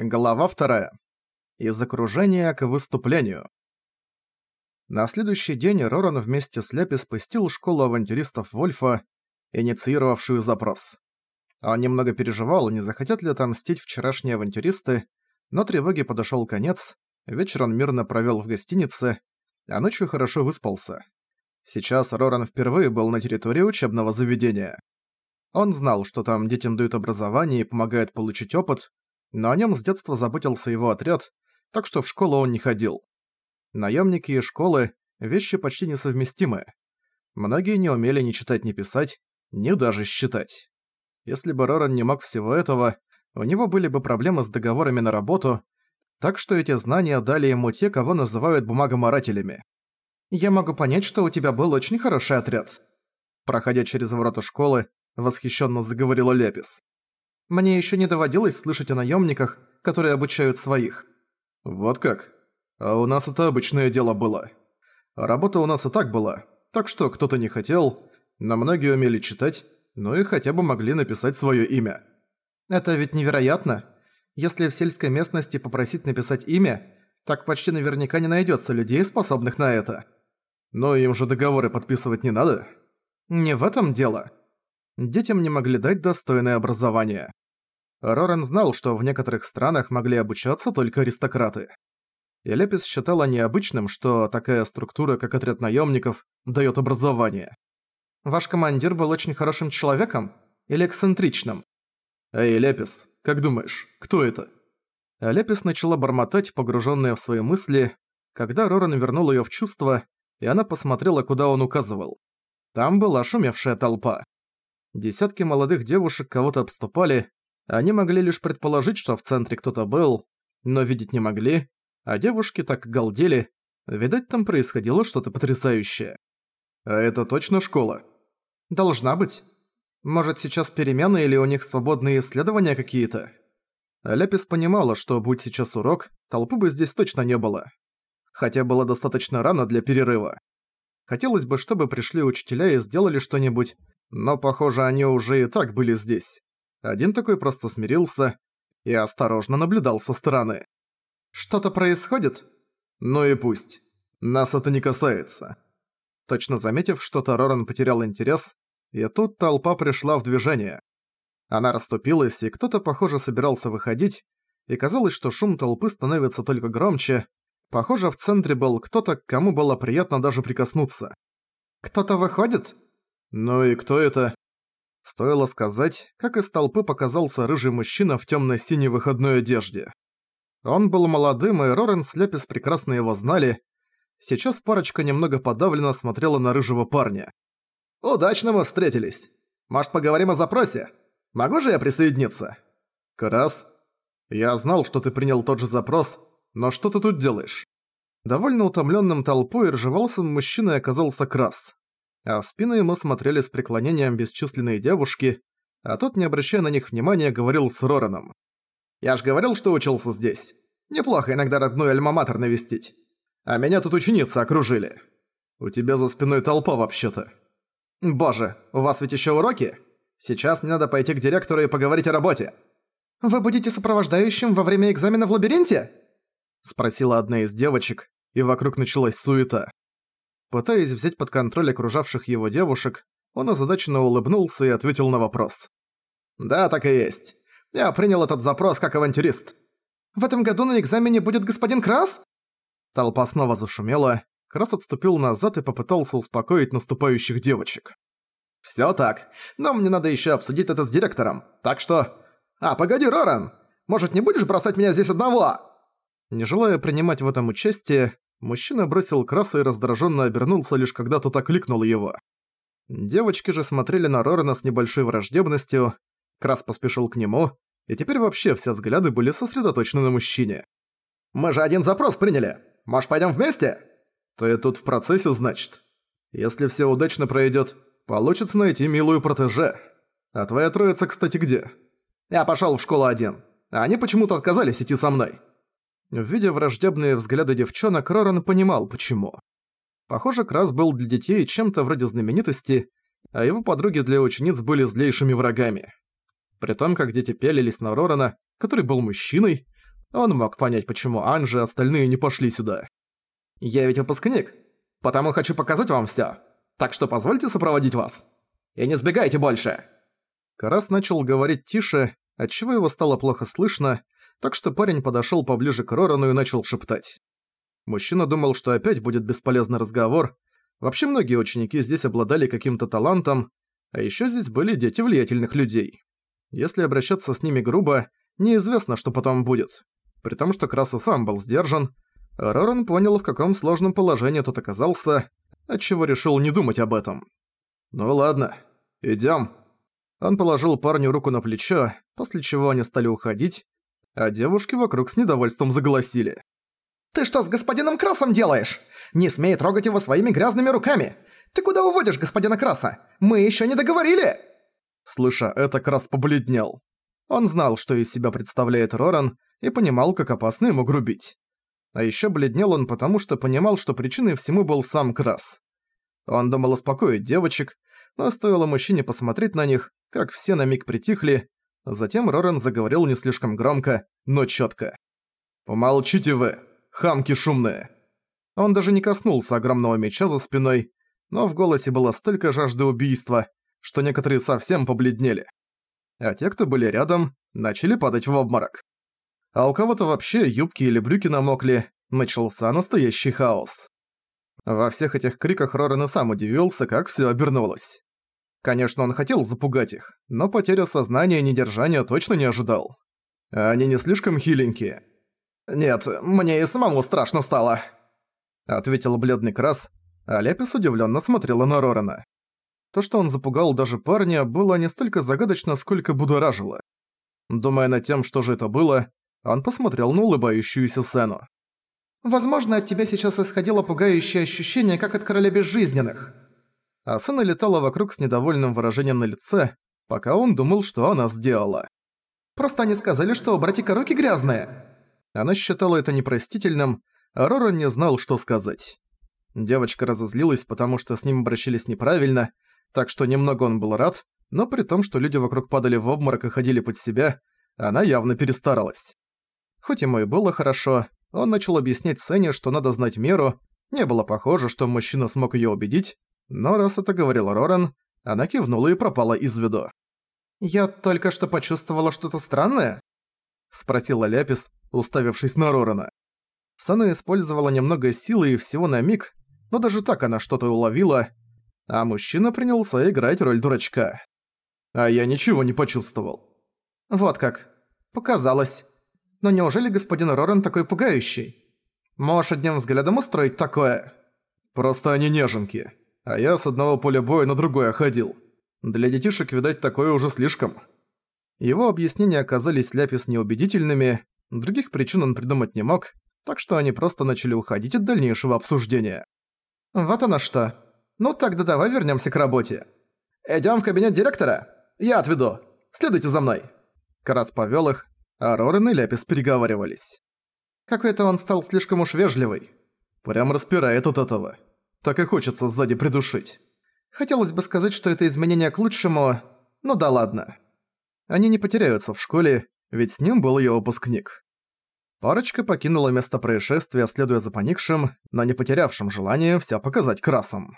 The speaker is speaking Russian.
Глава вторая. Из окружения к выступлению. На следующий день Роран вместе с Ляпис посетил школу авантюристов Вольфа, инициировавшую запрос. Он немного переживал, не захотят ли отомстить вчерашние авантюристы, но тревоге подошёл конец, вечер он мирно провёл в гостинице, а ночью хорошо выспался. Сейчас Роран впервые был на территории учебного заведения. Он знал, что там детям дают образование и помогают получить опыт, но о нем с детства заботился его отряд, так что в школу он не ходил. Наемники и школы – вещи почти несовместимые. Многие не умели ни читать, ни писать, ни даже считать. Если бы Роран не мог всего этого, у него были бы проблемы с договорами на работу, так что эти знания дали ему те, кого называют бумагоморателями. «Я могу понять, что у тебя был очень хороший отряд». Проходя через ворота школы, восхищенно заговорила Лепис. Мне еще не доводилось слышать о наемниках, которые обучают своих. Вот как? А у нас это обычное дело было. Работа у нас и так была, так что кто-то не хотел, но многие умели читать, ну и хотя бы могли написать свое имя. Это ведь невероятно. Если в сельской местности попросить написать имя, так почти наверняка не найдется людей, способных на это. Но им же договоры подписывать не надо. Не в этом дело. Детям не могли дать достойное образование. Роран знал, что в некоторых странах могли обучаться только аристократы. И Лепис считала необычным, что такая структура, как отряд наемников, дает образование. «Ваш командир был очень хорошим человеком? Или эксцентричным?» «Эй, Лепис, как думаешь, кто это?» Лепис начала бормотать, погруженная в свои мысли, когда Роран вернул ее в чувство, и она посмотрела, куда он указывал. Там была шумевшая толпа. Десятки молодых девушек кого-то обступали, они могли лишь предположить, что в центре кто-то был, но видеть не могли, а девушки так галдели. Видать, там происходило что-то потрясающее. А это точно школа? Должна быть. Может, сейчас перемены или у них свободные исследования какие-то? Ляпис понимала, что будь сейчас урок, толпы бы здесь точно не было. Хотя было достаточно рано для перерыва. Хотелось бы, чтобы пришли учителя и сделали что-нибудь, но, похоже, они уже и так были здесь. Один такой просто смирился и осторожно наблюдал со стороны. «Что-то происходит?» «Ну и пусть. Нас это не касается». Точно заметив что-то, Роран потерял интерес, и тут толпа пришла в движение. Она расступилась, и кто-то, похоже, собирался выходить, и казалось, что шум толпы становится только громче. Похоже, в центре был кто-то, к кому было приятно даже прикоснуться. «Кто-то выходит?» «Ну и кто это?» Стоило сказать, как из толпы показался рыжий мужчина в тёмно-синей выходной одежде. Он был молодым, и Рорен с Лепис прекрасно его знали. Сейчас парочка немного подавленно смотрела на рыжего парня. «Удачно мы встретились. Может, поговорим о запросе? Могу же я присоединиться?» «Крас, я знал, что ты принял тот же запрос, но что ты тут делаешь?» Довольно утомлённым толпой рыжеволосым мужчиной оказался Крас а в спину ему смотрели с преклонением бесчисленные девушки, а тот, не обращая на них внимания, говорил с Рораном. «Я ж говорил, что учился здесь. Неплохо иногда родной альма-матер навестить. А меня тут ученицы окружили. У тебя за спиной толпа вообще-то». «Боже, у вас ведь еще уроки? Сейчас мне надо пойти к директору и поговорить о работе». «Вы будете сопровождающим во время экзамена в лабиринте?» Спросила одна из девочек, и вокруг началась суета. Пытаясь взять под контроль окружавших его девушек, он озадаченно улыбнулся и ответил на вопрос. «Да, так и есть. Я принял этот запрос как авантюрист». «В этом году на экзамене будет господин Крас?» Толпа снова зашумела. Крас отступил назад и попытался успокоить наступающих девочек. «Всё так. Но мне надо ещё обсудить это с директором. Так что... А, погоди, Роран! Может, не будешь бросать меня здесь одного?» Не желая принимать в этом участие, Мужчина бросил краса и раздраженно обернулся, лишь когда тот окликнул его. Девочки же смотрели на Рорана с небольшой враждебностью. Крас поспешил к нему, и теперь вообще все взгляды были сосредоточены на мужчине. «Мы же один запрос приняли! Может, пойдем вместе?» «Ты тут в процессе, значит? Если все удачно пройдет, получится найти милую протеже. А твоя троица, кстати, где?» «Я пошел в школу один. Они почему-то отказались идти со мной». Видя враждебные взгляды девчонок, Роран понимал, почему. Похоже, Крас был для детей чем-то вроде знаменитости, а его подруги для учениц были злейшими врагами. При том, как дети пялились на Рорана, который был мужчиной, Он мог понять, почему Анжи и остальные не пошли сюда. «Я ведь выпускник, потому хочу показать вам всё. Так что позвольте сопроводить вас. И не сбегайте больше!» Карас начал говорить тише, отчего его стало плохо слышно, так что парень подошёл поближе к Рорану и начал шептать. Мужчина думал, что опять будет бесполезный разговор. Вообще многие ученики здесь обладали каким-то талантом, а ещё здесь были дети влиятельных людей. Если обращаться с ними грубо, неизвестно, что потом будет. При том, что Крас и сам был сдержан, Роран понял, в каком сложном положении тот оказался, отчего решил не думать об этом. «Ну ладно, идём». Он положил парню руку на плечо, после чего они стали уходить, а девушки вокруг с недовольством заголосили. «Ты что с господином Красом делаешь? Не смей трогать его своими грязными руками! Ты куда уводишь господина Краса? Мы ещё не договорили!» Слыша это, Крас побледнел. Он знал, что из себя представляет Роран, и понимал, как опасно ему грубить. А ещё бледнел он потому, что понимал, что причиной всему был сам Крас. Он думал успокоить девочек, но стоило мужчине посмотреть на них, как все на миг притихли, затем Роран заговорил не слишком громко, но чётко. «Помолчите вы, хамки шумные!» Он даже не коснулся огромного меча за спиной, но в голосе было столько жажды убийства, что некоторые совсем побледнели. А те, кто были рядом, начали падать в обморок а у кого-то вообще юбки или брюки намокли, начался настоящий хаос. Во всех этих криках Рорен и сам удивился, как всё обернулось. Конечно, он хотел запугать их, но потеря сознания и недержания точно не ожидал. Они не слишком хиленькие. «Нет, мне и самому страшно стало», — ответил бледный Крас, а Лепис удивлённо смотрела на Рорена. То, что он запугал даже парня, было не столько загадочно, сколько будоражило. Думая над тем, что же это было, он посмотрел на улыбающуюся Сену. «Возможно, от тебя сейчас исходило пугающее ощущение, как от короля безжизненных». А Сена летала вокруг с недовольным выражением на лице, пока он думал, что она сделала. «Просто они сказали, что братика руки грязные». Она считала это непростительным, а Роран не знал, что сказать. Девочка разозлилась, потому что с ним обращались неправильно, так что немного он был рад, но при том, что люди вокруг падали в обморок и ходили под себя, она явно перестаралась. Хоть ему и было хорошо, он начал объяснять Сене, что надо знать меру, не было похоже, что мужчина смог её убедить, но раз это говорил Роран, она кивнула и пропала из виду. «Я только что почувствовала что-то странное?» — спросила Ляпис, уставившись на Рорана. Сана использовала немного силы и всего на миг, но даже так она что-то уловила, а мужчина принялся играть роль дурачка. А я ничего не почувствовал. «Вот как. Показалось. Но неужели господин Роран такой пугающий? Можешь одним взглядом устроить такое?» «Просто они неженки. А я с одного поля боя на другое ходил. Для детишек, видать, такое уже слишком». Его объяснения оказались ляпис неубедительными, других причин он придумать не мог, так что они просто начали уходить от дальнейшего обсуждения. «Вот оно что. Ну тогда давай вернемся к работе. Идем в кабинет директора. Я отведу. Следуйте за мной». Карас повёл их, а Рорен и Ляпис переговаривались. Какой-то он стал слишком уж вежливый. Прям распирает от этого. Так и хочется сзади придушить. Хотелось бы сказать, что это изменение к лучшему, ну да ладно. Они не потеряются в школе, ведь с ним был её выпускник. Парочка покинула место происшествия, следуя за поникшим, но не потерявшим желание вся показать красом.